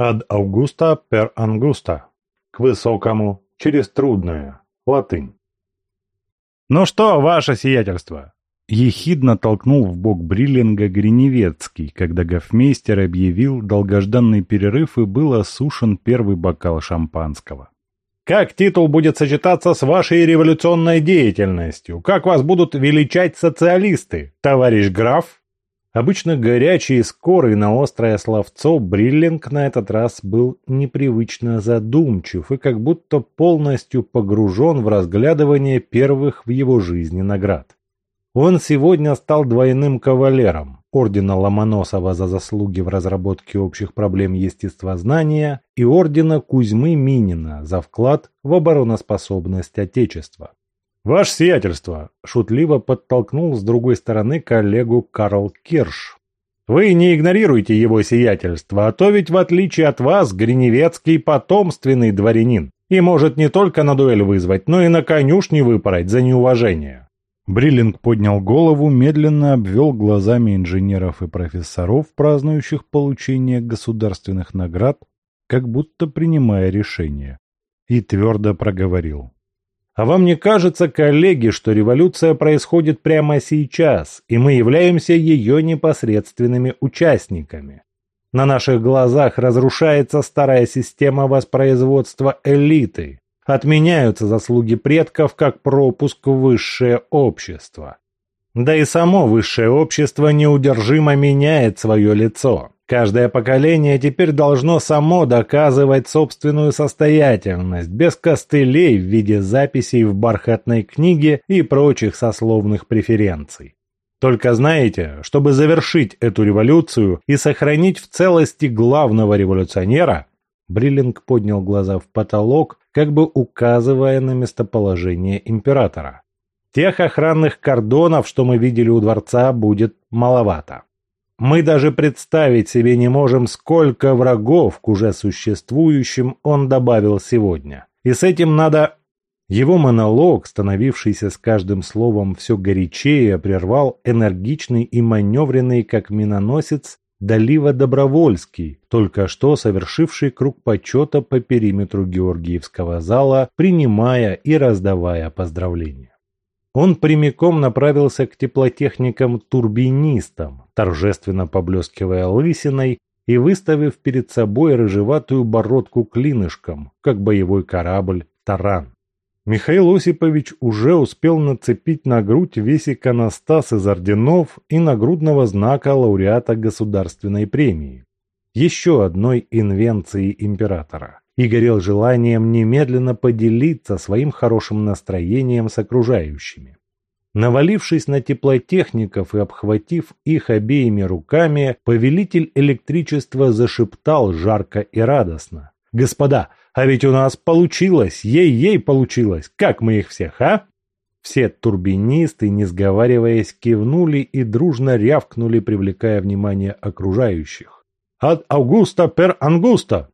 Ad Augusta per Angusta. К высокому, через трудное. Латынь. «Ну что, ваше сиятельство?» Ехидно толкнул в бок Бриллинга Гриневецкий, когда гофмейстер объявил долгожданный перерыв и был осушен первый бокал шампанского. «Как титул будет сочетаться с вашей революционной деятельностью? Как вас будут величать социалисты, товарищ граф?» Обычно горячий и скорый на острое словцо, Бриллинг на этот раз был непривычно задумчив и как будто полностью погружен в разглядывание первых в его жизни наград. Он сегодня стал двойным кавалером ордена Ломоносова за заслуги в разработке общих проблем естествознания и ордена Кузьмы Минина за вклад в обороноспособность Отечества. «Ваше сиятельство!» – шутливо подтолкнул с другой стороны коллегу Карл Кирш. «Вы не игнорируйте его сиятельство, а то ведь в отличие от вас Гриневецкий потомственный дворянин и может не только на дуэль вызвать, но и на конюшне выпороть за неуважение». Бриллинг поднял голову, медленно обвел глазами инженеров и профессоров, празднующих получение государственных наград, как будто принимая решение, и твердо проговорил. А вам не кажется, коллеги, что революция происходит прямо сейчас, и мы являемся ее непосредственными участниками? На наших глазах разрушается старая система воспроизводства элиты. Отменяются заслуги предков как пропуск в высшее общество. Да и само высшее общество неудержимо меняет свое лицо. Каждое поколение теперь должно само доказывать собственную состоятельность, без костылей в виде записей в бархатной книге и прочих сословных преференций. Только знаете, чтобы завершить эту революцию и сохранить в целости главного революционера, Бриллинг поднял глаза в потолок, как бы указывая на местоположение императора. Тех охранных кордонов, что мы видели у дворца, будет маловато. Мы даже представить себе не можем, сколько врагов к уже существующим он добавил сегодня. И с этим надо... Его монолог, становившийся с каждым словом все горячее, прервал энергичный и маневренный, как миноносец, Далива Добровольский, только что совершивший круг почета по периметру Георгиевского зала, принимая и раздавая поздравления. Он прямиком направился к теплотехникам-турбинистам, торжественно поблескивая лысиной и выставив перед собой рыжеватую бородку клинышком, как боевой корабль «Таран». Михаил Осипович уже успел нацепить на грудь весь иконостас из орденов и нагрудного знака лауреата государственной премии. Еще одной инвенции императора и горел желанием немедленно поделиться своим хорошим настроением с окружающими. Навалившись на теплотехников и обхватив их обеими руками, повелитель электричества зашептал жарко и радостно. «Господа, а ведь у нас получилось, ей-ей получилось, как мы их всех, а?» Все турбинисты, не сговариваясь, кивнули и дружно рявкнули, привлекая внимание окружающих. «От Аугуста пер Ангуста!»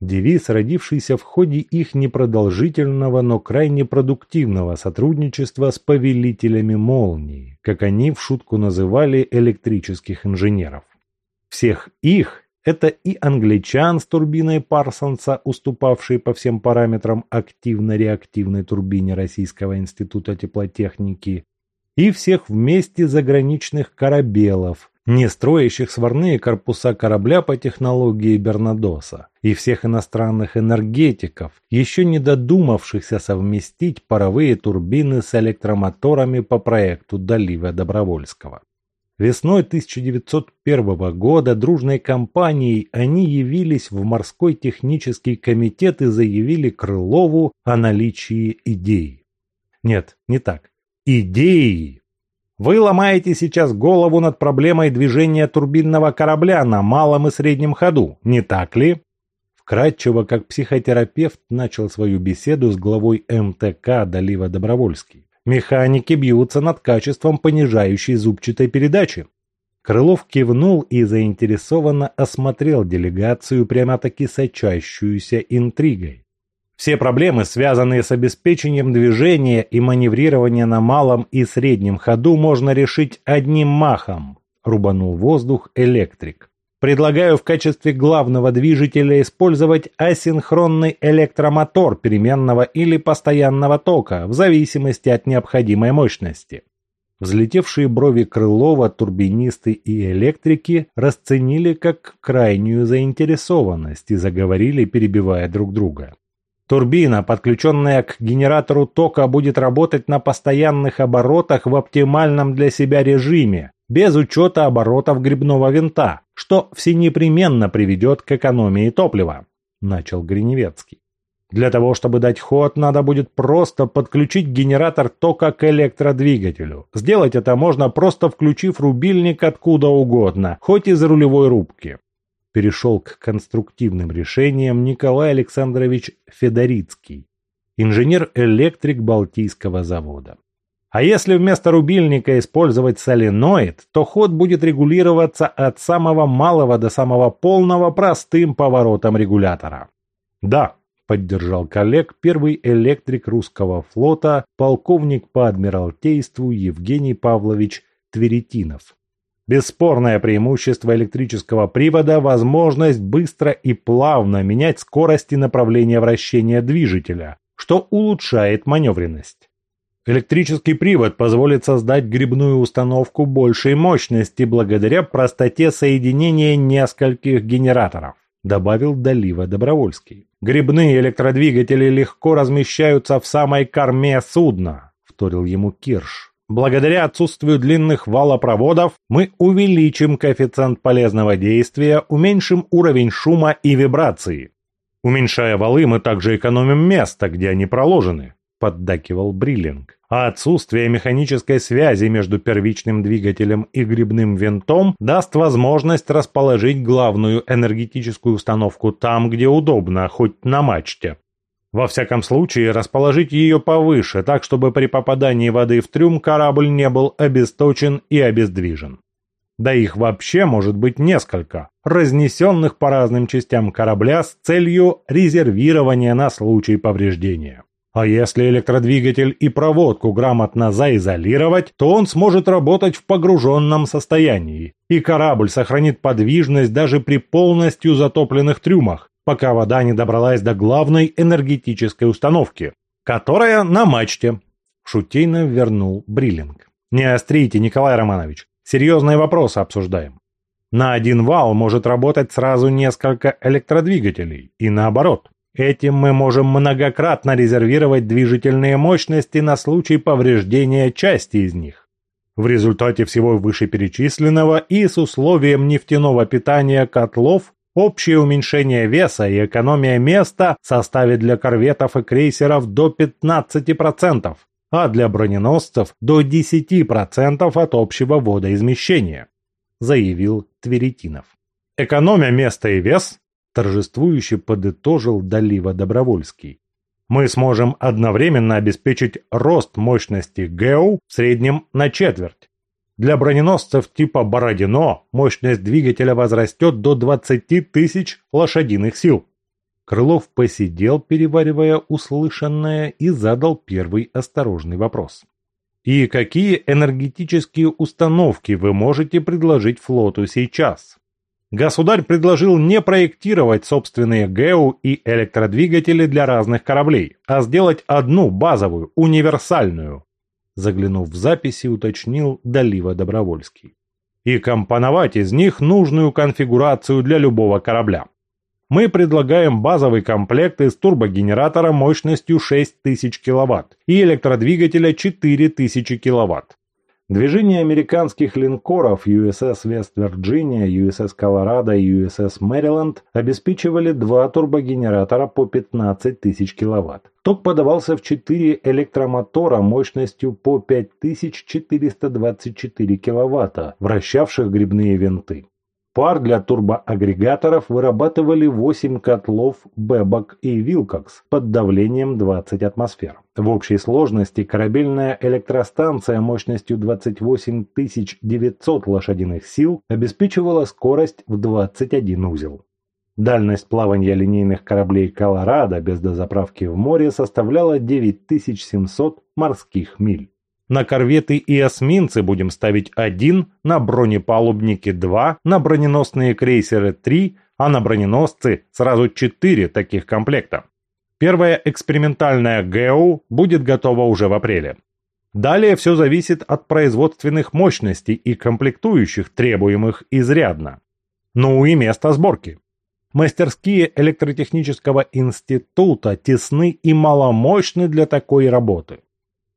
Девиз, родившийся в ходе их непродолжительного, но крайне продуктивного сотрудничества с повелителями молнии, как они в шутку называли электрических инженеров. Всех их – это и англичан с турбиной Парсонса, уступавшей по всем параметрам активно-реактивной турбине Российского института теплотехники, и всех вместе заграничных корабелов – не строящих сварные корпуса корабля по технологии Бернадоса, и всех иностранных энергетиков, еще не додумавшихся совместить паровые турбины с электромоторами по проекту Далива Добровольского. Весной 1901 года дружной компанией они явились в морской технический комитет и заявили Крылову о наличии идеи. Нет, не так. Идеи вы ломаете сейчас голову над проблемой движения турбинного корабля на малом и среднем ходу, не так ли? Вкратчиво, как психотерапевт, начал свою беседу с главой МТК Далива Добровольский. Механики бьются над качеством понижающей зубчатой передачи. Крылов кивнул и заинтересованно осмотрел делегацию, прямо-таки сочащуюся интригой. Все проблемы, связанные с обеспечением движения и маневрирования на малом и среднем ходу, можно решить одним махом, рубанул воздух электрик. Предлагаю в качестве главного движителя использовать асинхронный электромотор переменного или постоянного тока в зависимости от необходимой мощности. Взлетевшие брови Крылова турбинисты и электрики расценили как крайнюю заинтересованность и заговорили, перебивая друг друга. Турбина, подключенная к генератору тока, будет работать на постоянных оборотах в оптимальном для себя режиме, без учета оборотов грибного винта, что всенепременно приведет к экономии топлива», – начал Гриневецкий. Для того, чтобы дать ход, надо будет просто подключить генератор тока к электродвигателю. Сделать это можно просто включив рубильник откуда угодно, хоть из рулевой рубки перешел к конструктивным решениям Николай Александрович Федорицкий, инженер-электрик Балтийского завода. А если вместо рубильника использовать соленоид, то ход будет регулироваться от самого малого до самого полного простым поворотом регулятора. Да, поддержал коллег первый электрик русского флота, полковник по адмиралтейству Евгений Павлович Тверетинов. Бесспорное преимущество электрического привода – возможность быстро и плавно менять скорость и направление вращения движителя, что улучшает маневренность. Электрический привод позволит создать грибную установку большей мощности благодаря простоте соединения нескольких генераторов, добавил Далива Добровольский. Грибные электродвигатели легко размещаются в самой корме судна, вторил ему Кирш. Благодаря отсутствию длинных валопроводов мы увеличим коэффициент полезного действия, уменьшим уровень шума и вибрации. Уменьшая валы, мы также экономим место, где они проложены, поддакивал Бриллинг. А отсутствие механической связи между первичным двигателем и грибным винтом даст возможность расположить главную энергетическую установку там, где удобно, хоть на мачте. Во всяком случае, расположить ее повыше, так чтобы при попадании воды в трюм корабль не был обесточен и обездвижен. Да их вообще может быть несколько, разнесенных по разным частям корабля с целью резервирования на случай повреждения. А если электродвигатель и проводку грамотно заизолировать, то он сможет работать в погруженном состоянии, и корабль сохранит подвижность даже при полностью затопленных трюмах, пока вода не добралась до главной энергетической установки, которая на мачте. Шутейно вернул Бриллинг. Не острите, Николай Романович. Серьезные вопросы обсуждаем. На один вал может работать сразу несколько электродвигателей, и наоборот. Этим мы можем многократно резервировать движительные мощности на случай повреждения части из них. В результате всего вышеперечисленного и с условием нефтяного питания котлов Общее уменьшение веса и экономия места составит для корветов и крейсеров до 15%, а для броненосцев до 10% от общего водоизмещения, заявил Тверетинов. Экономия места и вес, торжествующе подытожил Далива Добровольский. Мы сможем одновременно обеспечить рост мощности ГЭУ в среднем на четверть, для броненосцев типа «Бородино» мощность двигателя возрастет до 20 тысяч лошадиных сил. Крылов посидел, переваривая услышанное, и задал первый осторожный вопрос. «И какие энергетические установки вы можете предложить флоту сейчас?» Государь предложил не проектировать собственные ГЭУ и электродвигатели для разных кораблей, а сделать одну базовую, универсальную, заглянув в записи, уточнил Далива Добровольский. И компоновать из них нужную конфигурацию для любого корабля. Мы предлагаем базовый комплект из турбогенератора мощностью 6000 кВт и электродвигателя 4000 кВт. Движение американских линкоров USS Virginia, USS Colorado и USS Maryland обеспечивали два турбогенератора по 15 тысяч киловатт. Ток подавался в четыре электромотора мощностью по 5424 киловатта, вращавших грибные винты. Пар для турбоагрегаторов вырабатывали 8 котлов Бэбок и Вилкокс под давлением 20 атмосфер. В общей сложности корабельная электростанция мощностью 28 900 лошадиных сил обеспечивала скорость в 21 узел. Дальность плавания линейных кораблей «Колорадо» без дозаправки в море составляла 9700 морских миль. На корветы и эсминцы будем ставить один, на бронепалубники два, на броненосные крейсеры три, а на броненосцы сразу четыре таких комплекта. Первая экспериментальная ГЭУ будет готова уже в апреле. Далее все зависит от производственных мощностей и комплектующих, требуемых изрядно. Ну и место сборки. Мастерские электротехнического института тесны и маломощны для такой работы.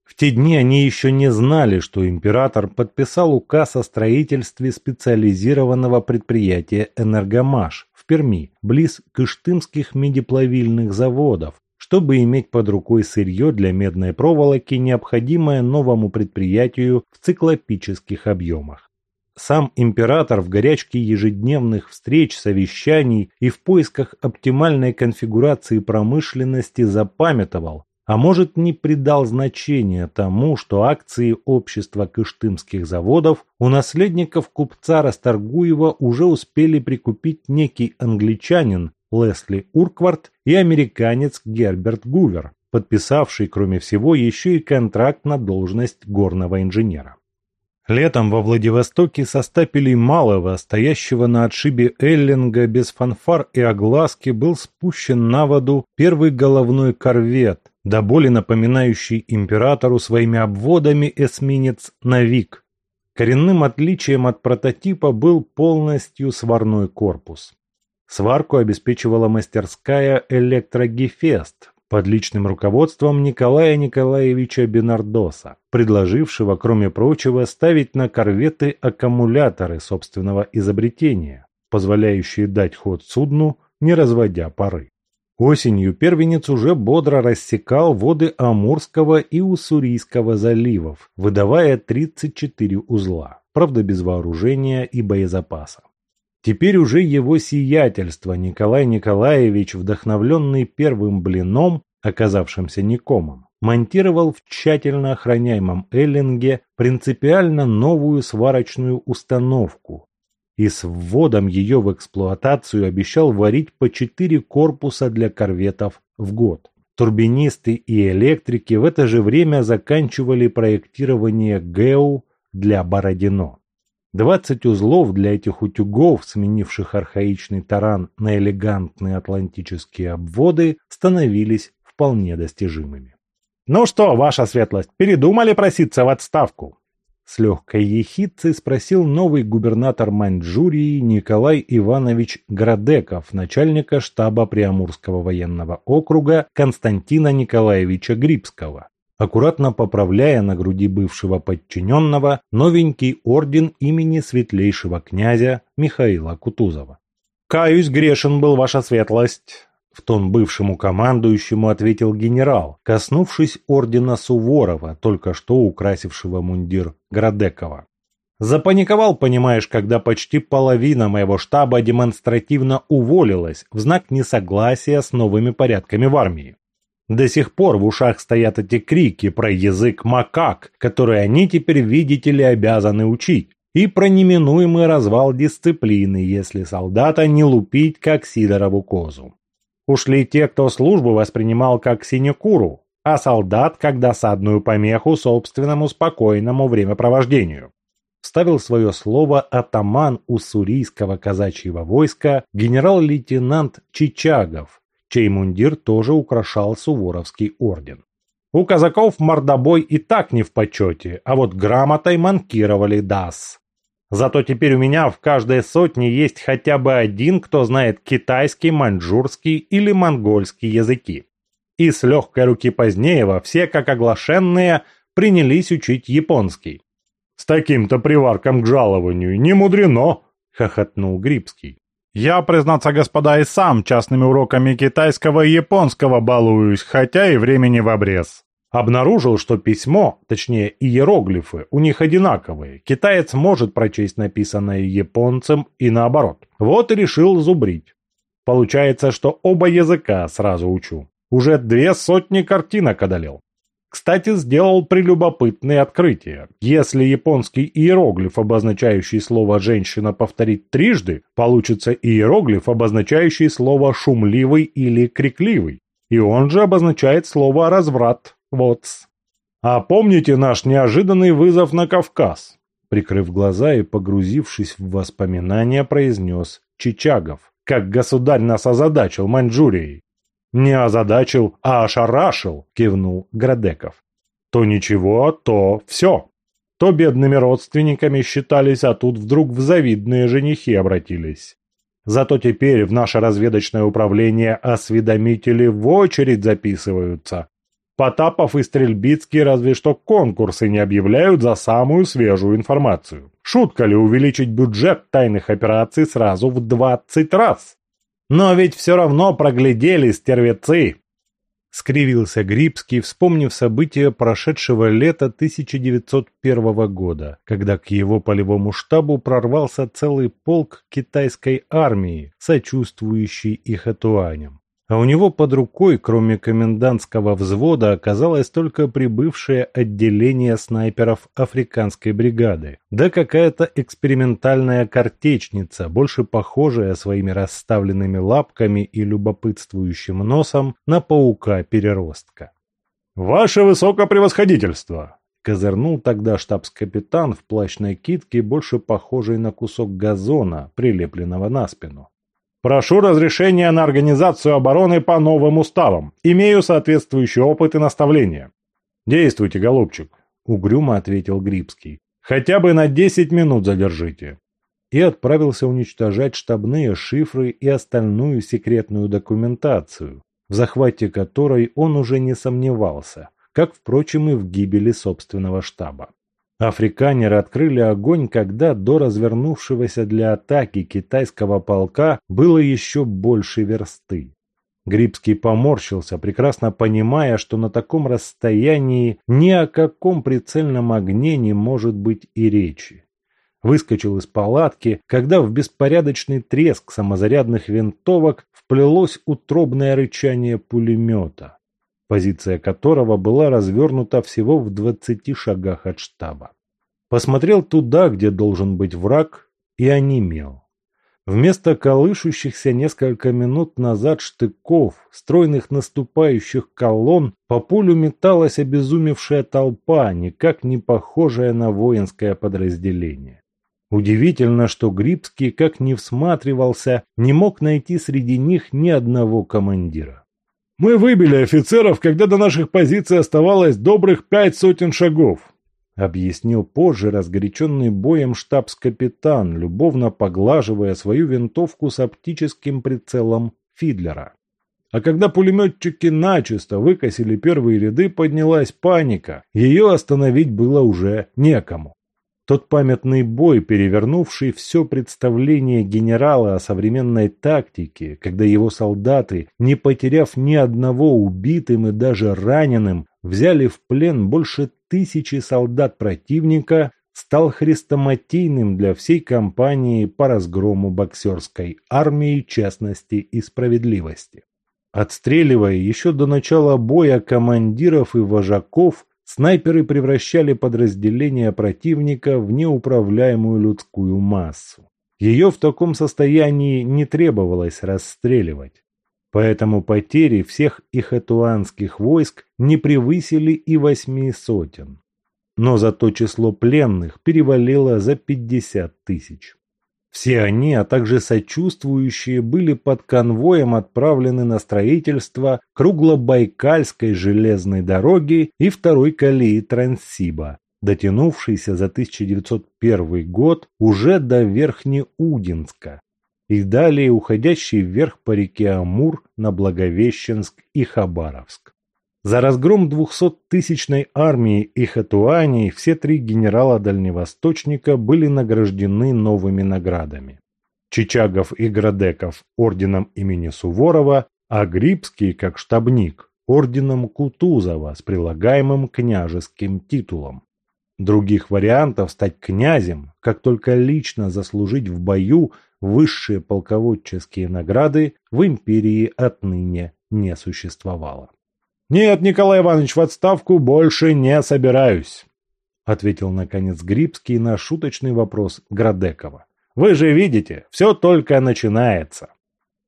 В те дни они еще не знали, что император подписал указ о строительстве специализированного предприятия «Энергомаш» в Перми, близ Кыштымских медиплавильных заводов, чтобы иметь под рукой сырье для медной проволоки, необходимое новому предприятию в циклопических объемах. Сам император в горячке ежедневных встреч, совещаний и в поисках оптимальной конфигурации промышленности запамятовал, а может не придал значения тому, что акции общества кыштымских заводов у наследников купца Расторгуева уже успели прикупить некий англичанин Лесли Урквард и американец Герберт Гувер, подписавший, кроме всего, еще и контракт на должность горного инженера. Летом во Владивостоке со стапелей Малого, стоящего на отшибе Эллинга без фанфар и огласки, был спущен на воду первый головной корвет, до боли напоминающий императору своими обводами эсминец «Навик». Коренным отличием от прототипа был полностью сварной корпус. Сварку обеспечивала мастерская «Электрогефест», под личным руководством Николая Николаевича Бенардоса, предложившего, кроме прочего, ставить на корветы аккумуляторы собственного изобретения, позволяющие дать ход судну, не разводя пары. Осенью первенец уже бодро рассекал воды Амурского и Уссурийского заливов, выдавая 34 узла, правда без вооружения и боезапаса. Теперь уже его сиятельство Николай Николаевич, вдохновленный первым блином, оказавшимся Никомом, монтировал в тщательно охраняемом Эллинге принципиально новую сварочную установку и с вводом ее в эксплуатацию обещал варить по четыре корпуса для корветов в год. Турбинисты и электрики в это же время заканчивали проектирование ГЭУ для Бородино. Двадцать узлов для этих утюгов, сменивших архаичный таран на элегантные атлантические обводы, становились вполне достижимыми. «Ну что, ваша светлость, передумали проситься в отставку?» С легкой ехидцей спросил новый губернатор Маньчжурии Николай Иванович Градеков, начальника штаба Приамурского военного округа Константина Николаевича Грибского аккуратно поправляя на груди бывшего подчиненного новенький орден имени светлейшего князя Михаила Кутузова. «Каюсь, грешен был ваша светлость», — в тон бывшему командующему ответил генерал, коснувшись ордена Суворова, только что украсившего мундир Градекова. Запаниковал, понимаешь, когда почти половина моего штаба демонстративно уволилась в знак несогласия с новыми порядками в армии. До сих пор в ушах стоят эти крики про язык макак, который они теперь, видите ли, обязаны учить, и про неминуемый развал дисциплины, если солдата не лупить, как Сидорову козу. Ушли те, кто службу воспринимал как синекуру, а солдат как досадную помеху собственному спокойному времяпровождению. Вставил свое слово атаман уссурийского казачьего войска генерал-лейтенант Чичагов, чей мундир тоже украшал Суворовский орден. У казаков мордобой и так не в почете, а вот грамотой манкировали дас. Зато теперь у меня в каждой сотне есть хотя бы один, кто знает китайский, маньчжурский или монгольский языки. И с легкой руки Позднеева все, как оглашенные, принялись учить японский. «С таким-то приварком к жалованию не мудрено!» — хохотнул Грибский. Я, признаться, господа, и сам частными уроками китайского и японского балуюсь, хотя и времени в обрез. Обнаружил, что письмо, точнее иероглифы, у них одинаковые. Китаец может прочесть написанное японцем и наоборот. Вот и решил зубрить. Получается, что оба языка сразу учу. Уже две сотни картинок одолел. Кстати, сделал прелюбопытное открытие. Если японский иероглиф, обозначающий слово «женщина», повторить трижды, получится иероглиф, обозначающий слово «шумливый» или «крикливый». И он же обозначает слово «разврат». Вот. А помните наш неожиданный вызов на Кавказ? Прикрыв глаза и погрузившись в воспоминания, произнес Чичагов. Как государь нас озадачил Маньчжурией. Не озадачил, а ошарашил, кивнул Градеков. То ничего, то все. То бедными родственниками считались, а тут вдруг в завидные женихи обратились. Зато теперь в наше разведочное управление осведомители в очередь записываются. Потапов и Стрельбицкий разве что конкурсы не объявляют за самую свежую информацию. Шутка ли увеличить бюджет тайных операций сразу в 20 раз? Но ведь все равно проглядели стервецы. Скривился Грибский, вспомнив события прошедшего лета 1901 года, когда к его полевому штабу прорвался целый полк китайской армии, сочувствующий их этуаням. А у него под рукой, кроме комендантского взвода, оказалось только прибывшее отделение снайперов африканской бригады, да какая-то экспериментальная картечница, больше похожая своими расставленными лапками и любопытствующим носом на паука-переростка. «Ваше высокопревосходительство!» Козырнул тогда штабс-капитан в плащной китке, больше похожей на кусок газона, прилепленного на спину. Прошу разрешения на организацию обороны по новым уставам. Имею соответствующий опыт и наставления. Действуйте, голубчик, угрюмо ответил Грибский. Хотя бы на 10 минут задержите. И отправился уничтожать штабные шифры и остальную секретную документацию, в захвате которой он уже не сомневался, как, впрочем, и в гибели собственного штаба. Африканеры открыли огонь, когда до развернувшегося для атаки китайского полка было еще больше версты. Грибский поморщился, прекрасно понимая, что на таком расстоянии ни о каком прицельном огне не может быть и речи. Выскочил из палатки, когда в беспорядочный треск самозарядных винтовок вплелось утробное рычание пулемета позиция которого была развернута всего в двадцати шагах от штаба. Посмотрел туда, где должен быть враг, и онемел. Вместо колышущихся несколько минут назад штыков, стройных наступающих колонн, по полю металась обезумевшая толпа, никак не похожая на воинское подразделение. Удивительно, что Грибский, как ни всматривался, не мог найти среди них ни одного командира. Мы выбили офицеров, когда до наших позиций оставалось добрых пять сотен шагов, объяснил позже разгоряченный боем штабс-капитан, любовно поглаживая свою винтовку с оптическим прицелом Фидлера. А когда пулеметчики начисто выкосили первые ряды, поднялась паника. Ее остановить было уже некому. Тот памятный бой, перевернувший все представление генерала о современной тактике, когда его солдаты, не потеряв ни одного убитым и даже раненым, взяли в плен больше тысячи солдат противника, стал хрестоматийным для всей кампании по разгрому боксерской армии честности и справедливости. Отстреливая еще до начала боя командиров и вожаков, Снайперы превращали подразделение противника в неуправляемую людскую массу. Ее в таком состоянии не требовалось расстреливать. Поэтому потери всех ихэтуанских войск не превысили и восьми сотен. Но зато число пленных перевалило за пятьдесят тысяч. Все они, а также сочувствующие, были под конвоем отправлены на строительство Круглобайкальской железной дороги и второй колеи Транссиба, дотянувшейся за 1901 год уже до Верхнеудинска и далее уходящей вверх по реке Амур на Благовещенск и Хабаровск. За разгром двухсоттысячной армии Ихатуани все три генерала-дальневосточника были награждены новыми наградами. Чичагов и Градеков орденом имени Суворова, а Грибский, как штабник, орденом Кутузова с прилагаемым княжеским титулом. Других вариантов стать князем, как только лично заслужить в бою высшие полководческие награды, в империи отныне не существовало. «Нет, Николай Иванович, в отставку больше не собираюсь», ответил, наконец, Грибский на шуточный вопрос Градекова. «Вы же видите, все только начинается».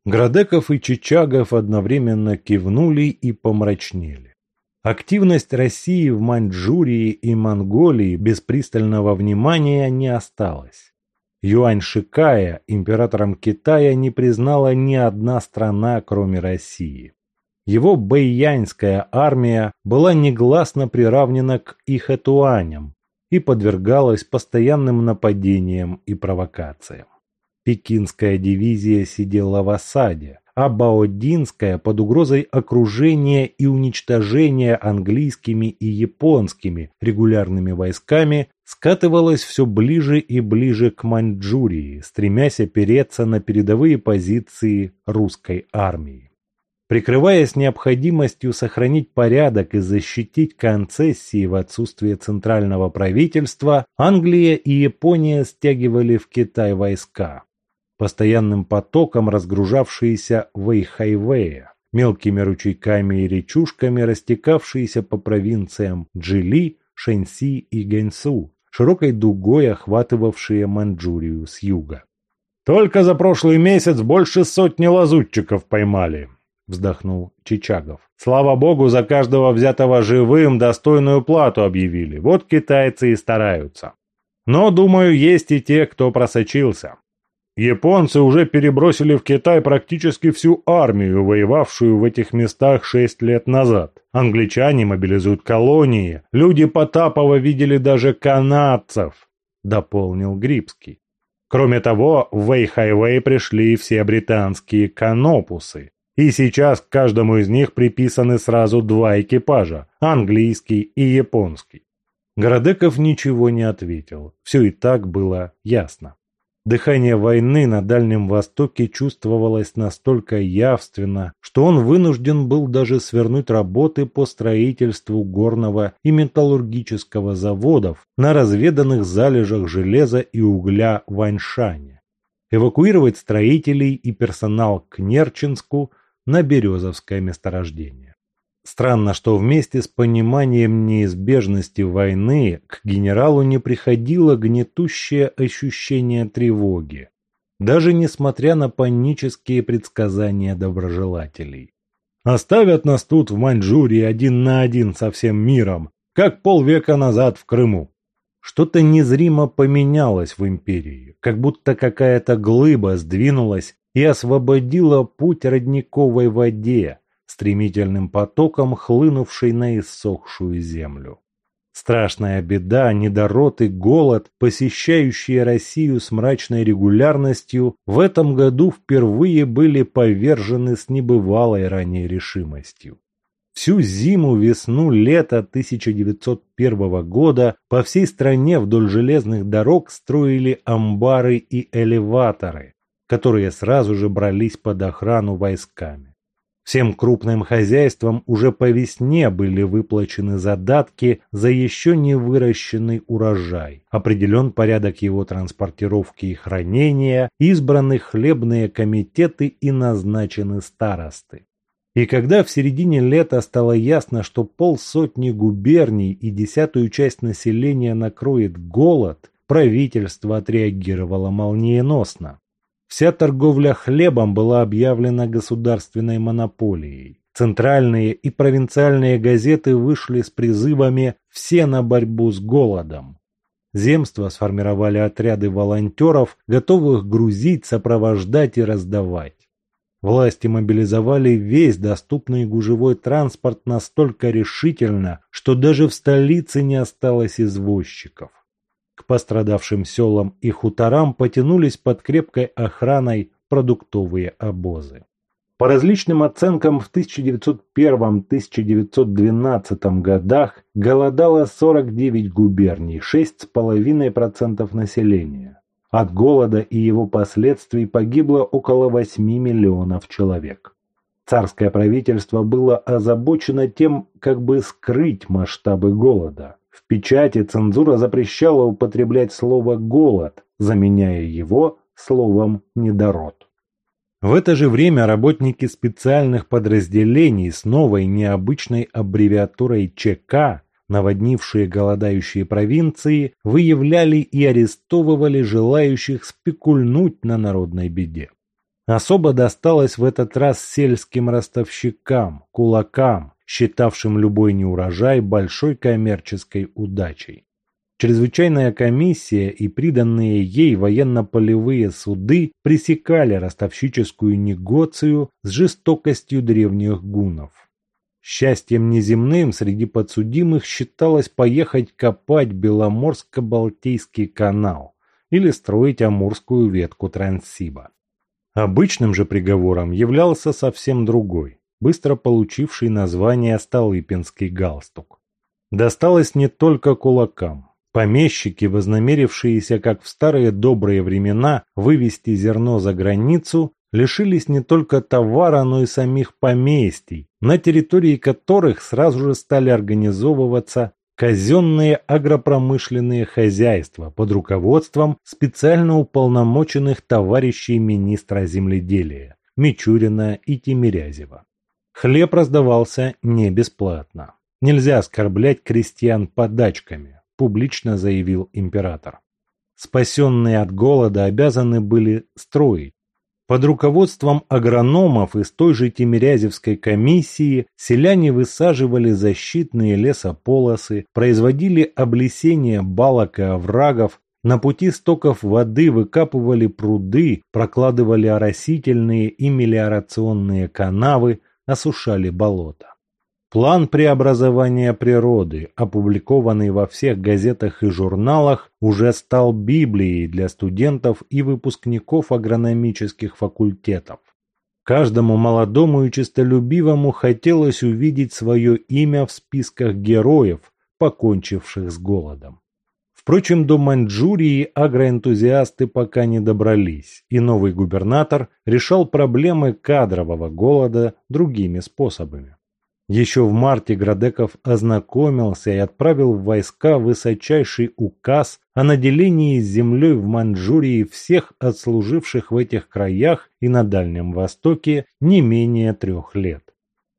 Градеков и Чичагов одновременно кивнули и помрачнели. Активность России в Маньчжурии и Монголии без пристального внимания не осталась. Юань Шикая императором Китая не признала ни одна страна, кроме России. Его бэйянская армия была негласно приравнена к ихэтуаням и подвергалась постоянным нападениям и провокациям. Пекинская дивизия сидела в осаде, а Баодинская под угрозой окружения и уничтожения английскими и японскими регулярными войсками скатывалась все ближе и ближе к Маньчжурии, стремясь опереться на передовые позиции русской армии. Прикрываясь необходимостью сохранить порядок и защитить концессии в отсутствие центрального правительства, Англия и Япония стягивали в Китай войска, постоянным потоком разгружавшиеся в Эйхайвее, мелкими ручейками и речушками, растекавшиеся по провинциям Джили, Шэньси и Гэньсу, широкой дугой охватывавшие Маньчжурию с юга. «Только за прошлый месяц больше сотни лазутчиков поймали», – вздохнул Чичагов. «Слава богу, за каждого взятого живым достойную плату объявили. Вот китайцы и стараются. Но, думаю, есть и те, кто просочился. Японцы уже перебросили в Китай практически всю армию, воевавшую в этих местах шесть лет назад. Англичане мобилизуют колонии, люди Потапова видели даже канадцев, дополнил Грибский. Кроме того, в Вэйхайвей пришли все британские канопусы. И сейчас к каждому из них приписаны сразу два экипажа – английский и японский. Городеков ничего не ответил. Все и так было ясно. Дыхание войны на Дальнем Востоке чувствовалось настолько явственно, что он вынужден был даже свернуть работы по строительству горного и металлургического заводов на разведанных залежах железа и угля в Аньшане, эвакуировать строителей и персонал к Нерчинску на Березовское месторождение. Странно, что вместе с пониманием неизбежности войны к генералу не приходило гнетущее ощущение тревоги, даже несмотря на панические предсказания доброжелателей. Оставят нас тут в Маньчжурии один на один со всем миром, как полвека назад в Крыму. Что-то незримо поменялось в империи, как будто какая-то глыба сдвинулась и освободила путь родниковой воде, стремительным потоком хлынувшей на иссохшую землю. Страшная беда, недород и голод, посещающие Россию с мрачной регулярностью, в этом году впервые были повержены с небывалой ранее решимостью. Всю зиму, весну, лето 1901 года по всей стране вдоль железных дорог строили амбары и элеваторы, которые сразу же брались под охрану войсками. Всем крупным хозяйствам уже по весне были выплачены задатки за еще не выращенный урожай, определен порядок его транспортировки и хранения, избраны хлебные комитеты и назначены старосты. И когда в середине лета стало ясно, что полсотни губерний и десятую часть населения накроет голод, правительство отреагировало молниеносно. Вся торговля хлебом была объявлена государственной монополией. Центральные и провинциальные газеты вышли с призывами «Все на борьбу с голодом». Земства сформировали отряды волонтеров, готовых грузить, сопровождать и раздавать. Власти мобилизовали весь доступный гужевой транспорт настолько решительно, что даже в столице не осталось извозчиков. К пострадавшим селам и хуторам потянулись под крепкой охраной продуктовые обозы. По различным оценкам в 1901-1912 годах голодало 49 губерний, 6,5% населения. От голода и его последствий погибло около 8 миллионов человек. Царское правительство было озабочено тем, как бы скрыть масштабы голода. В печати цензура запрещала употреблять слово «голод», заменяя его словом «недород». В это же время работники специальных подразделений с новой необычной аббревиатурой ЧК, наводнившие голодающие провинции, выявляли и арестовывали желающих спекульнуть на народной беде. Особо досталось в этот раз сельским ростовщикам, кулакам, считавшим любой неурожай большой коммерческой удачей. Чрезвычайная комиссия и приданные ей военно-полевые суды пресекали ростовщическую негоцию с жестокостью древних гунов. Счастьем неземным среди подсудимых считалось поехать копать Беломорско-Балтийский канал или строить Амурскую ветку Транссиба. Обычным же приговором являлся совсем другой, быстро получивший название Столыпинский галстук. Досталось не только кулакам. Помещики, вознамерившиеся, как в старые добрые времена, вывести зерно за границу, лишились не только товара, но и самих поместий, на территории которых сразу же стали организовываться казенные агропромышленные хозяйства под руководством специально уполномоченных товарищей министра земледелия Мичурина и Тимирязева. Хлеб раздавался не бесплатно. Нельзя оскорблять крестьян подачками публично заявил император. Спасенные от голода обязаны были строить. Под руководством агрономов из той же Тимирязевской комиссии селяне высаживали защитные лесополосы, производили облесение балок и оврагов, на пути стоков воды выкапывали пруды, прокладывали оросительные и мелиорационные канавы, осушали болота. План преобразования природы, опубликованный во всех газетах и журналах, уже стал Библией для студентов и выпускников агрономических факультетов. Каждому молодому и честолюбивому хотелось увидеть свое имя в списках героев, покончивших с голодом. Впрочем, до Маньчжурии агроэнтузиасты пока не добрались, и новый губернатор решал проблемы кадрового голода другими способами. Еще в марте Градеков ознакомился и отправил в войска высочайший указ о наделении землей в Маньчжурии всех отслуживших в этих краях и на Дальнем Востоке не менее трех лет.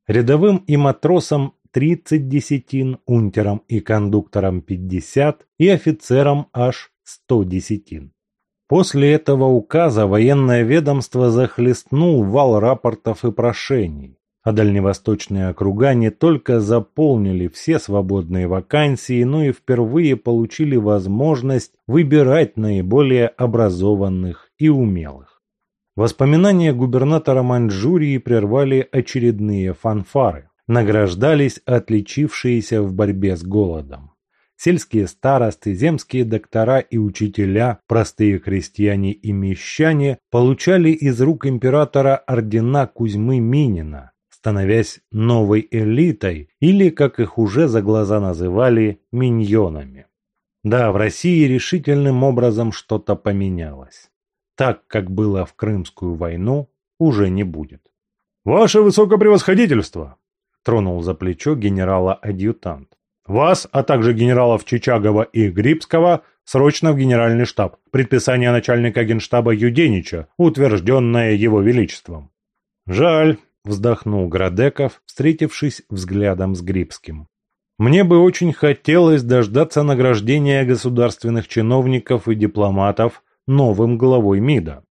Рядовым и матросам 30 десятин, унтерам и кондукторам 50 и офицерам аж 100 десятин. После этого указа военное ведомство захлестнул вал рапортов и прошений а дальневосточные округа не только заполнили все свободные вакансии, но и впервые получили возможность выбирать наиболее образованных и умелых. Воспоминания губернатора Маньчжурии прервали очередные фанфары. Награждались отличившиеся в борьбе с голодом. Сельские старосты, земские доктора и учителя, простые крестьяне и мещане получали из рук императора ордена Кузьмы Минина, становясь новой элитой или, как их уже за глаза называли, миньонами. Да, в России решительным образом что-то поменялось. Так, как было в Крымскую войну, уже не будет. «Ваше высокопревосходительство!» – тронул за плечо генерала-адъютант. «Вас, а также генералов Чичагова и Грибского срочно в генеральный штаб. Предписание начальника генштаба Юденича, утвержденное его величеством». «Жаль, вздохнул Градеков, встретившись взглядом с Грибским. Мне бы очень хотелось дождаться награждения государственных чиновников и дипломатов новым главой МИДа.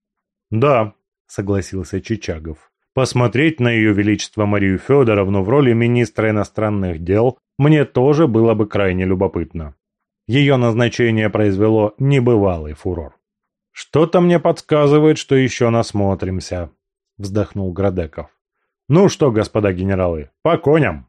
Да, согласился Чичагов. Посмотреть на ее величество Марию Федоровну в роли министра иностранных дел мне тоже было бы крайне любопытно. Ее назначение произвело небывалый фурор. «Что-то мне подсказывает, что еще насмотримся», – вздохнул Градеков. Ну что, господа генералы, по коням!